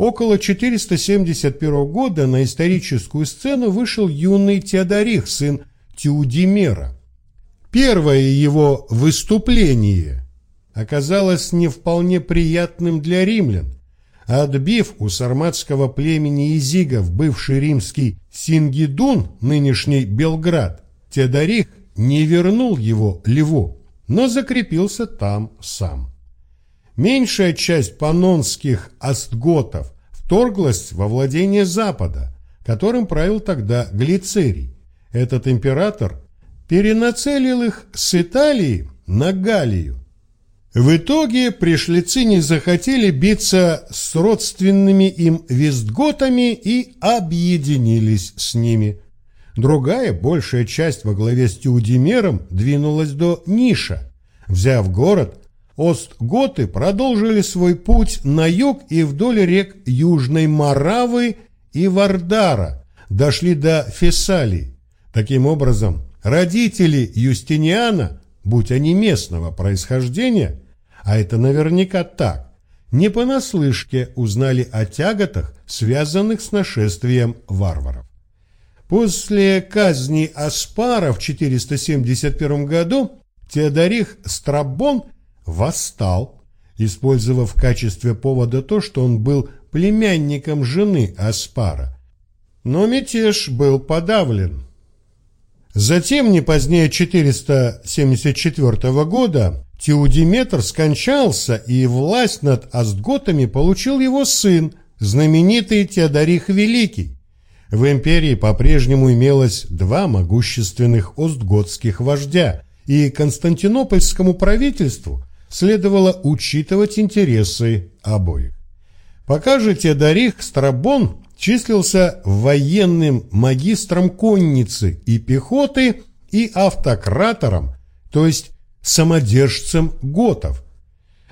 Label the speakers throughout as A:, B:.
A: около 471 года на историческую сцену вышел юный Теодорих, сын Теудимера. Первое его выступление оказалось не вполне приятным для римлян. Отбив у сарматского племени изигов бывший римский Сингидун, нынешний Белград, Теодорих не вернул его Льву, но закрепился там сам. Меньшая часть панонских астготов вторглась во владение Запада, которым правил тогда Глицерий. Этот император перенацелил их с Италии на Галлию. В итоге пришлицы не захотели биться с родственными им вестготами и объединились с ними. Другая, большая часть во главе с Тиудимером двинулась до Ниша. Взяв город, Остготы продолжили свой путь на юг и вдоль рек Южной Моравы и Вардара, дошли до Фессалии. Таким образом, родители Юстиниана, будь они местного происхождения, а это наверняка так, не понаслышке узнали о тяготах, связанных с нашествием варваров. После казни Аспара в 471 году Теодорих Страбон – восстал, использовав в качестве повода то, что он был племянником жены Аспара. Но мятеж был подавлен. Затем, не позднее 474 года, Теудиметр скончался, и власть над Астготами получил его сын, знаменитый Теодорих Великий. В империи по-прежнему имелось два могущественных остготских вождя, и Константинопольскому правительству следовало учитывать интересы обоих. Пока же Теодорих Страбон числился военным магистром конницы и пехоты и автократором, то есть самодержцем готов.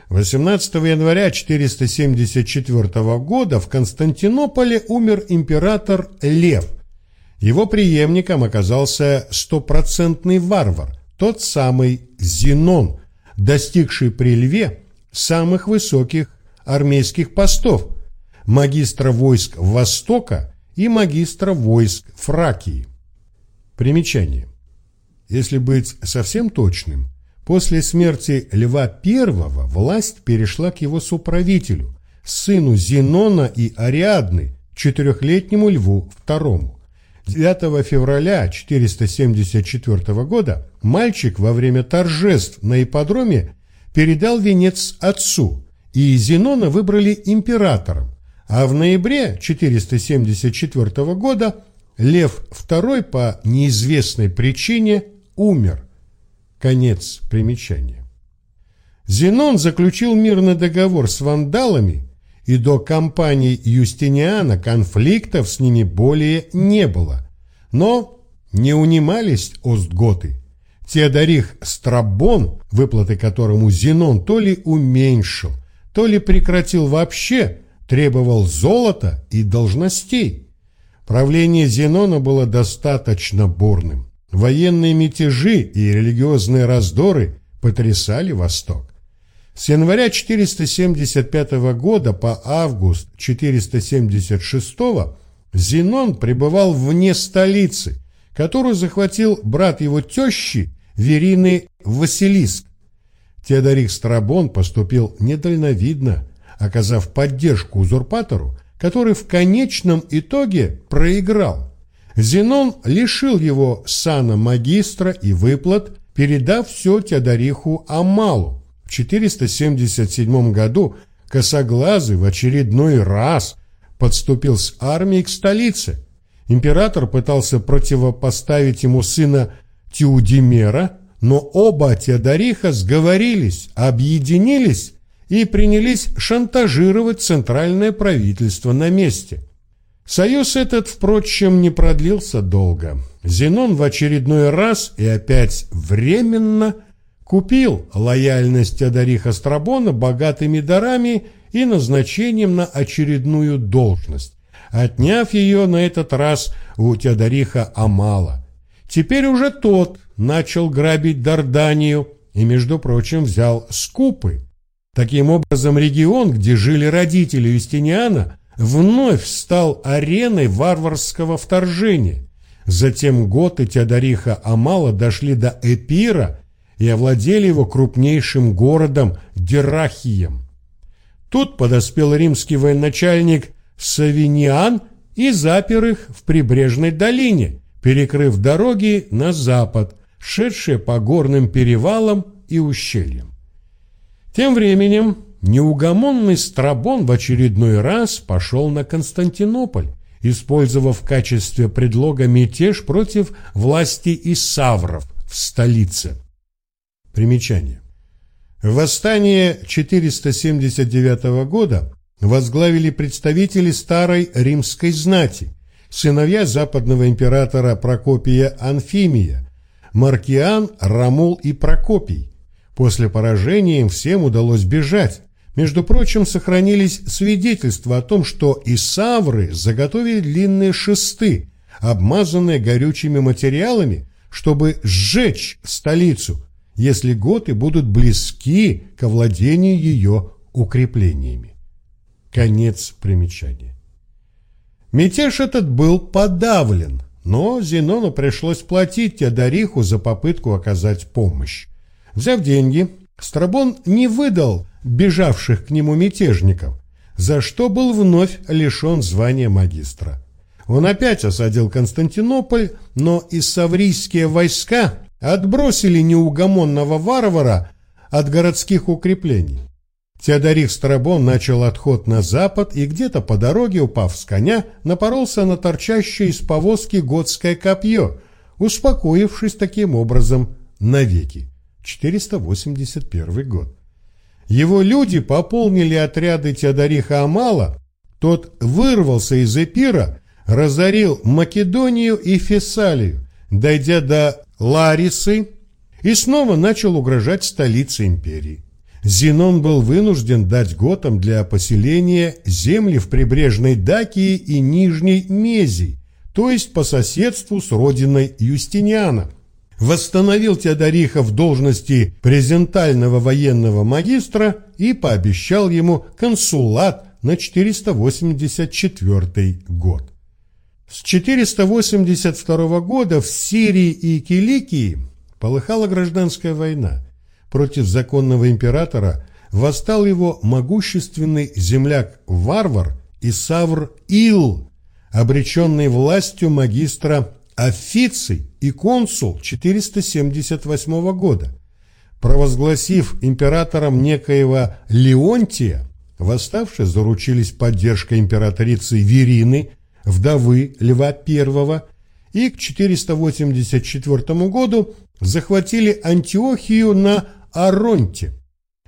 A: 18 января 474 года в Константинополе умер император Лев. Его преемником оказался стопроцентный варвар, тот самый Зенон, достигший при Льве самых высоких армейских постов, магистра войск Востока и магистра войск Фракии. Примечание. Если быть совсем точным, после смерти Льва I власть перешла к его соправителю, сыну Зенона и Ариадны, четырехлетнему Льву II. 9 февраля 474 года мальчик во время торжеств на ипподроме передал венец отцу, и Зенона выбрали императором, а в ноябре 474 года Лев II по неизвестной причине умер. Конец примечания. Зенон заключил мирный договор с вандалами и до кампании Юстиниана конфликтов с ними более не было. Но не унимались остготы. Теодорих Страбон, выплаты которому Зенон то ли уменьшил, то ли прекратил вообще, требовал золота и должностей. Правление Зенона было достаточно бурным. Военные мятежи и религиозные раздоры потрясали Восток. С января 475 года по август 476 Зенон пребывал вне столицы, которую захватил брат его тещи Верины Василиск. Теодорик Страбон поступил недальновидно, оказав поддержку узурпатору, который в конечном итоге проиграл. Зенон лишил его сана магистра и выплат, передав все Теодориху Амалу, в 477 году Косоглазый в очередной раз подступил с армией к столице. Император пытался противопоставить ему сына Тиудимера, но оба Теодориха сговорились, объединились и принялись шантажировать центральное правительство на месте. Союз этот, впрочем, не продлился долго. Зенон в очередной раз и опять временно – купил лояльность Теодориха Страбона богатыми дарами и назначением на очередную должность, отняв ее на этот раз у Теодориха Амала. Теперь уже тот начал грабить Дарданию и, между прочим, взял скупы. Таким образом, регион, где жили родители Юстиниана, вновь стал ареной варварского вторжения. Затем готы Теодориха Амала дошли до Эпира и овладели его крупнейшим городом Дирахием. Тут подоспел римский военачальник Савиниан и запер их в прибрежной долине, перекрыв дороги на запад, шедшие по горным перевалам и ущельям. Тем временем неугомонный Страбон в очередной раз пошел на Константинополь, использовав в качестве предлога мятеж против власти Исавров в столице. Примечание. Восстание 479 года возглавили представители старой римской знати, сыновья западного императора Прокопия Анфимия, Маркиан, Рамул и Прокопий. После поражения им всем удалось бежать. Между прочим, сохранились свидетельства о том, что исавры заготовили длинные шесты, обмазанные горючими материалами, чтобы сжечь столицу, если готы будут близки к овладению ее укреплениями. Конец примечания. Мятеж этот был подавлен, но Зенону пришлось платить Теодориху за попытку оказать помощь. Взяв деньги, Страбон не выдал бежавших к нему мятежников, за что был вновь лишен звания магистра. Он опять осадил Константинополь, но и саврийские войска отбросили неугомонного варвара от городских укреплений. Теодорих Страбон начал отход на запад и где-то по дороге, упав с коня, напоролся на торчащее из повозки готское копье, успокоившись таким образом навеки. 481 год. Его люди пополнили отряды Теодориха Амала, тот вырвался из Эпира, разорил Македонию и Фессалию, дойдя до Ларисы, и снова начал угрожать столице империи. Зенон был вынужден дать готам для поселения земли в прибрежной Дакии и Нижней Мезии, то есть по соседству с родиной Юстиниана. Восстановил Теодориха в должности презентального военного магистра и пообещал ему консулат на 484 год. С 482 года в Сирии и Киликии полыхала гражданская война – против законного императора восстал его могущественный земляк-варвар Исавр Ил, обреченный властью магистра Официй и консул 478 года. Провозгласив императором некоего Леонтия, восставшие заручились поддержкой императрицы Верины, вдовы Льва I, и к 484 году захватили Антиохию на Аронте.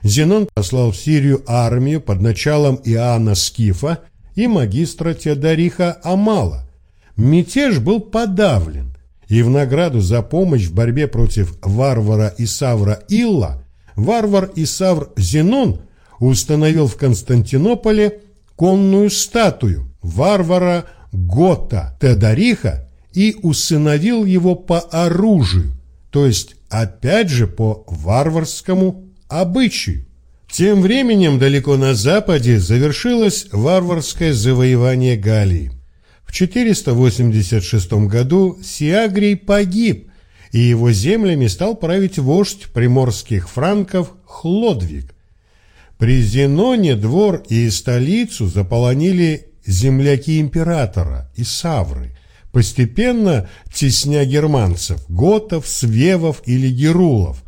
A: Зенон послал в Сирию армию под началом Иоанна Скифа и магистра Теодориха Амала. Мятеж был подавлен, и в награду за помощь в борьбе против варвара Исавра Илла варвар Исавр Зенон установил в Константинополе конную статую варвара Гота Теодориха и усыновил его по оружию, то есть опять же по варварскому обычаю. Тем временем далеко на западе завершилось варварское завоевание Галлии. В 486 году Сиагрий погиб, и его землями стал править вождь приморских франков Хлодвиг. При Зеноне двор и столицу заполонили земляки императора и савры, постепенно тесня германцев, готов, свевов или герулов.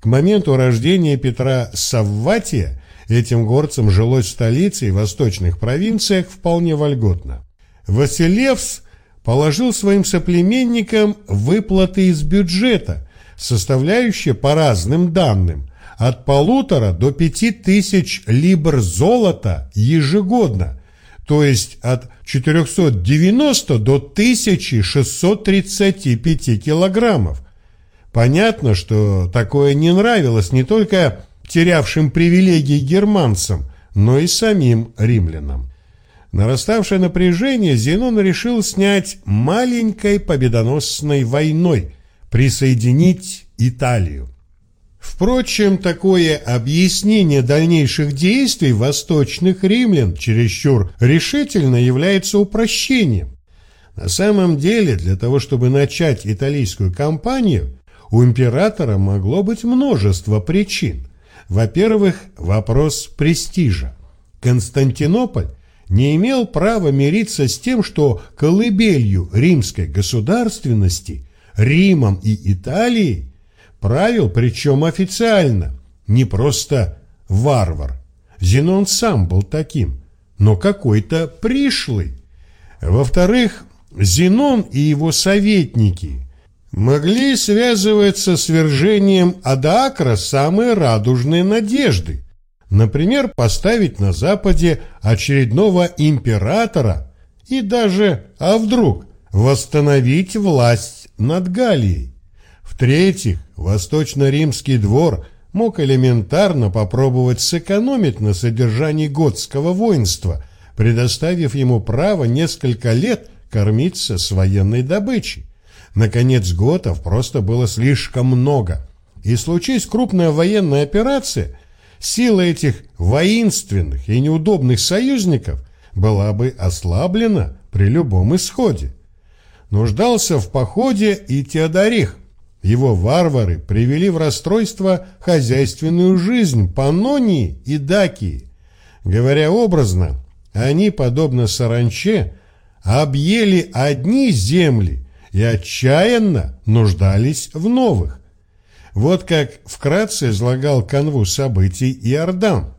A: К моменту рождения Петра Савватия этим горцам жилось в столице и восточных провинциях вполне вольготно. Василевс положил своим соплеменникам выплаты из бюджета, составляющие по разным данным от полутора до пяти тысяч либр золота ежегодно, то есть от 490 до 1635 килограммов. Понятно, что такое не нравилось не только терявшим привилегии германцам, но и самим римлянам. Нараставшее напряжение Зенон решил снять маленькой победоносной войной, присоединить Италию. Впрочем, такое объяснение дальнейших действий восточных римлян чересчур решительно является упрощением. На самом деле, для того, чтобы начать италийскую кампанию, у императора могло быть множество причин. Во-первых, вопрос престижа. Константинополь не имел права мириться с тем, что колыбелью римской государственности, Римом и Италией, правил, причем официально, не просто варвар. Зенон сам был таким, но какой-то пришлый. Во-вторых, Зенон и его советники могли связываться с свержением Адаакра самые радужные надежды. Например, поставить на Западе очередного императора и даже, а вдруг, восстановить власть над Галией. В-третьих, Восточно-Римский двор мог элементарно попробовать сэкономить на содержании готского воинства, предоставив ему право несколько лет кормиться с военной добычей. Наконец, готов просто было слишком много. И случись крупная военная операция, сила этих воинственных и неудобных союзников была бы ослаблена при любом исходе. Нуждался в походе и Теодорих. Его варвары привели в расстройство хозяйственную жизнь Панонии и Дакии. Говоря образно, они, подобно саранче, объели одни земли и отчаянно нуждались в новых. Вот как вкратце излагал канву событий Иордан.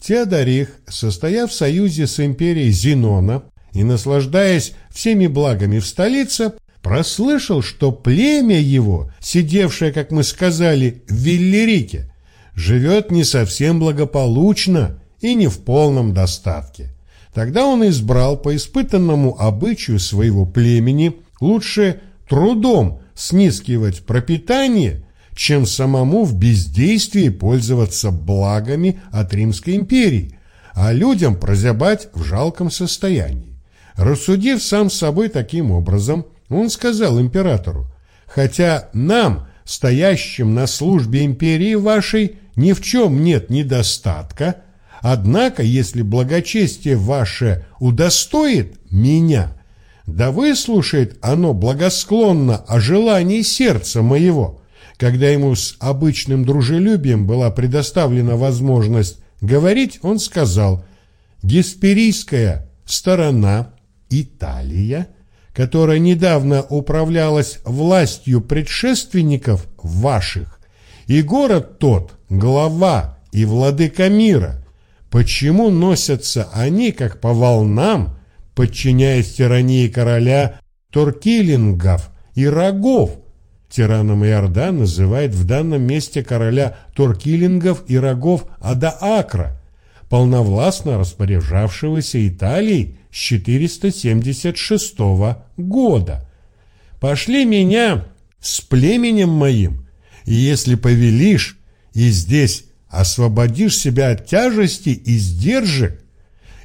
A: Теодорих, состояв в союзе с империей Зенона и наслаждаясь всеми благами в столице, прослышал, что племя его, сидевшее, как мы сказали, в Виллерике, живет не совсем благополучно и не в полном достатке. Тогда он избрал по испытанному обычаю своего племени лучше трудом снискивать пропитание, чем самому в бездействии пользоваться благами от Римской империи, а людям прозябать в жалком состоянии. Рассудив сам собой таким образом, он сказал императору, «Хотя нам, стоящим на службе империи вашей, ни в чем нет недостатка, Однако, если благочестие ваше удостоит меня, да выслушает оно благосклонно о желании сердца моего». Когда ему с обычным дружелюбием была предоставлена возможность говорить, он сказал «Гесперийская сторона, Италия, которая недавно управлялась властью предшественников ваших, и город тот, глава и владыка мира, Почему носятся они, как по волнам, подчиняясь тирании короля Торкилингов и Рогов? Тираном Иордан называет в данном месте короля Торкилингов и Рогов Адаакра, полновластно распоряжавшегося Италией с 476 года. «Пошли меня с племенем моим, и если повелишь, и здесь освободишь себя от тяжести и сдержек,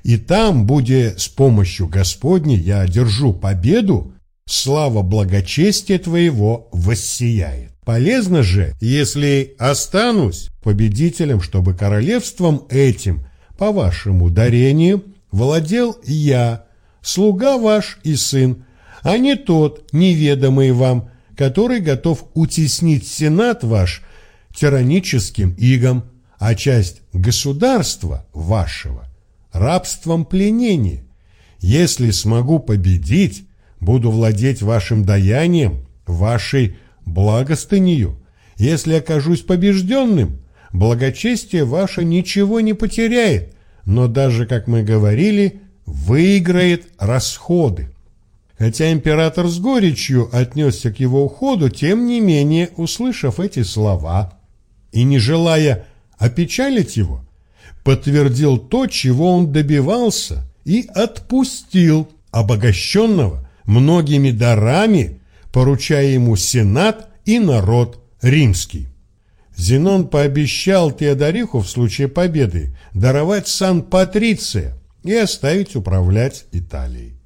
A: и там, буде с помощью Господней, я одержу победу, слава благочестия твоего воссияет. Полезно же, если останусь победителем, чтобы королевством этим, по вашему дарению, владел я, слуга ваш и сын, а не тот, неведомый вам, который готов утеснить сенат ваш тираническим игом, а часть государства вашего рабством пленения. Если смогу победить, буду владеть вашим даянием, вашей благостынью. Если окажусь побежденным, благочестие ваше ничего не потеряет, но даже, как мы говорили, выиграет расходы. Хотя император с горечью отнесся к его уходу, тем не менее, услышав эти слова и не желая опечалить его, подтвердил то, чего он добивался, и отпустил обогащенного многими дарами, поручая ему сенат и народ римский. Зенон пообещал Теодориху в случае победы даровать сан Патриция и оставить управлять Италией.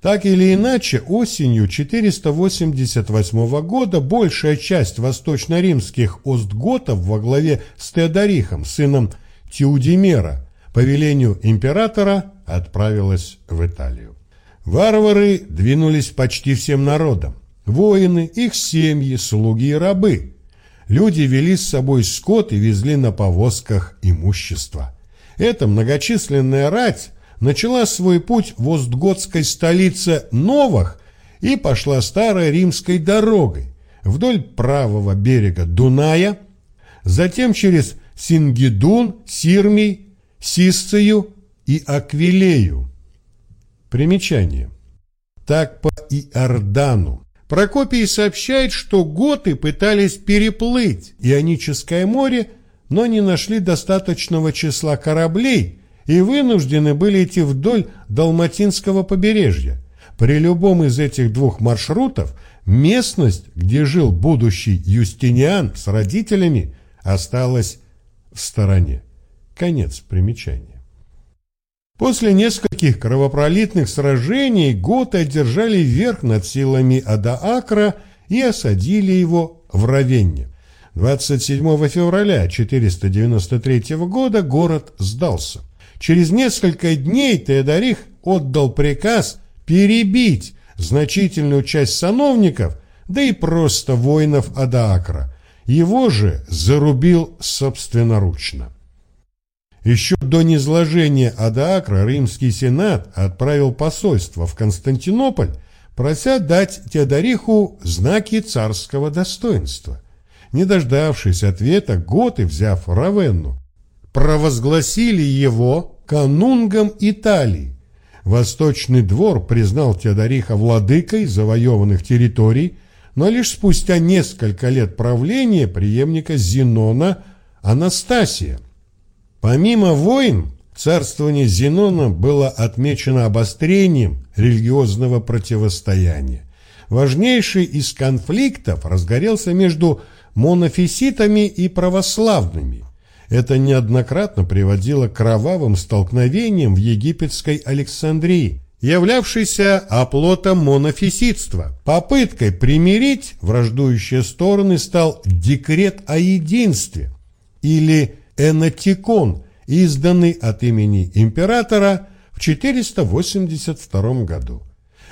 A: Так или иначе, осенью 488 года большая часть восточно-римских остготов во главе с Теодорихом, сыном Тиудимера, по велению императора отправилась в Италию. Варвары двинулись почти всем народом. Воины, их семьи, слуги и рабы. Люди вели с собой скот и везли на повозках имущество. Эта многочисленная рать начала свой путь в Остготской столице Новых и пошла старой римской дорогой вдоль правого берега Дуная, затем через Сингидун, Сирмий, Сисцию и Аквилею. Примечание. Так по Иордану. Прокопий сообщает, что готы пытались переплыть Ионическое море, но не нашли достаточного числа кораблей и вынуждены были идти вдоль Далматинского побережья. При любом из этих двух маршрутов местность, где жил будущий Юстиниан с родителями, осталась в стороне. Конец примечания. После нескольких кровопролитных сражений готы одержали верх над силами Адаакра и осадили его в Равенне. 27 февраля 493 года город сдался. Через несколько дней Теодорих отдал приказ перебить значительную часть сановников, да и просто воинов Адаакра. Его же зарубил собственноручно. Еще до низложения Адаакра римский сенат отправил посольство в Константинополь, прося дать Теодориху знаки царского достоинства. Не дождавшись ответа, готы, взяв Равенну, провозгласили его канунгом Италии. Восточный двор признал Теодориха владыкой завоеванных территорий, но лишь спустя несколько лет правления преемника Зенона Анастасия. Помимо войн, царствование Зенона было отмечено обострением религиозного противостояния. Важнейший из конфликтов разгорелся между монофиситами и православными. Это неоднократно приводило к кровавым столкновениям в египетской Александрии, являвшейся оплотом монофиситства. Попыткой примирить враждующие стороны стал декрет о единстве или энотикон, изданный от имени императора в 482 году.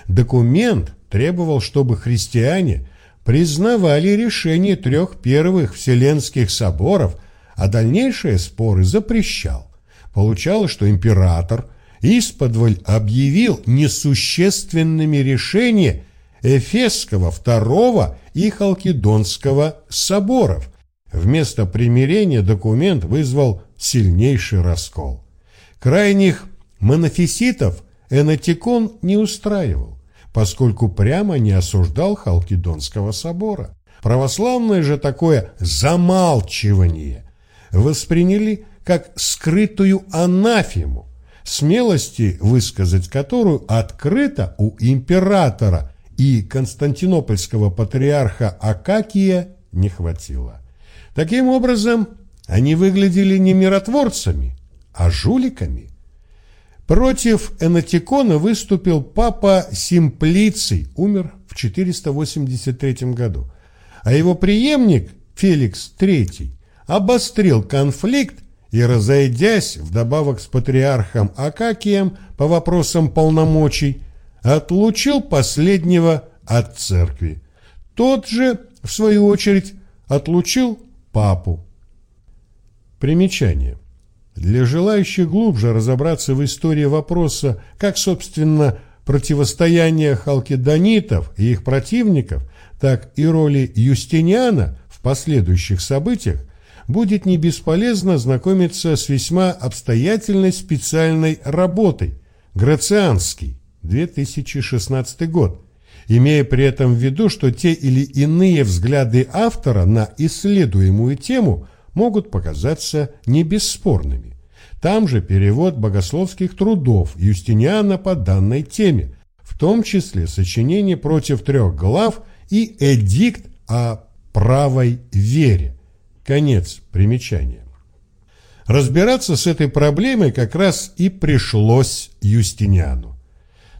A: Документ требовал, чтобы христиане признавали решение трех первых Вселенских соборов, а дальнейшие споры запрещал. Получалось, что император исподволь объявил несущественными решения Эфесского второго и Халкидонского соборов. Вместо примирения документ вызвал сильнейший раскол. Крайних монофиситов Энотикон не устраивал поскольку прямо не осуждал Халкидонского собора. Православное же такое замалчивание восприняли как скрытую анафему, смелости высказать которую открыто у императора и константинопольского патриарха Акакия не хватило. Таким образом, они выглядели не миротворцами, а жуликами. Против Энатикона выступил папа Симплиций, умер в 483 году, а его преемник Феликс III обострил конфликт и, разойдясь вдобавок с патриархом Акакием по вопросам полномочий, отлучил последнего от церкви. Тот же, в свою очередь, отлучил папу. Примечание. Для желающих глубже разобраться в истории вопроса, как, собственно, противостояние халкидонитов и их противников, так и роли Юстиниана в последующих событиях, будет не бесполезно знакомиться с весьма обстоятельной специальной работой «Грацианский», 2016 год, имея при этом в виду, что те или иные взгляды автора на исследуемую тему могут показаться не бесспорными. Там же перевод богословских трудов Юстиниана по данной теме, в том числе сочинение против трех глав и эдикт о правой вере. Конец примечания. Разбираться с этой проблемой как раз и пришлось Юстиниану.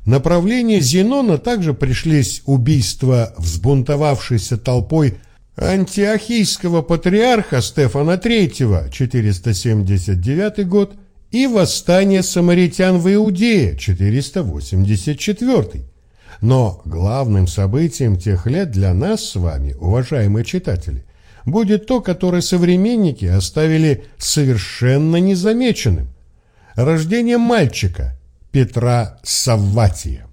A: направлении Зенона также пришлись убийства взбунтовавшейся толпой антиохийского патриарха Стефана III, 479 год, и восстание самаритян в Иудее, 484. Но главным событием тех лет для нас с вами, уважаемые читатели, будет то, которое современники оставили совершенно незамеченным. Рождение мальчика Петра Савватия.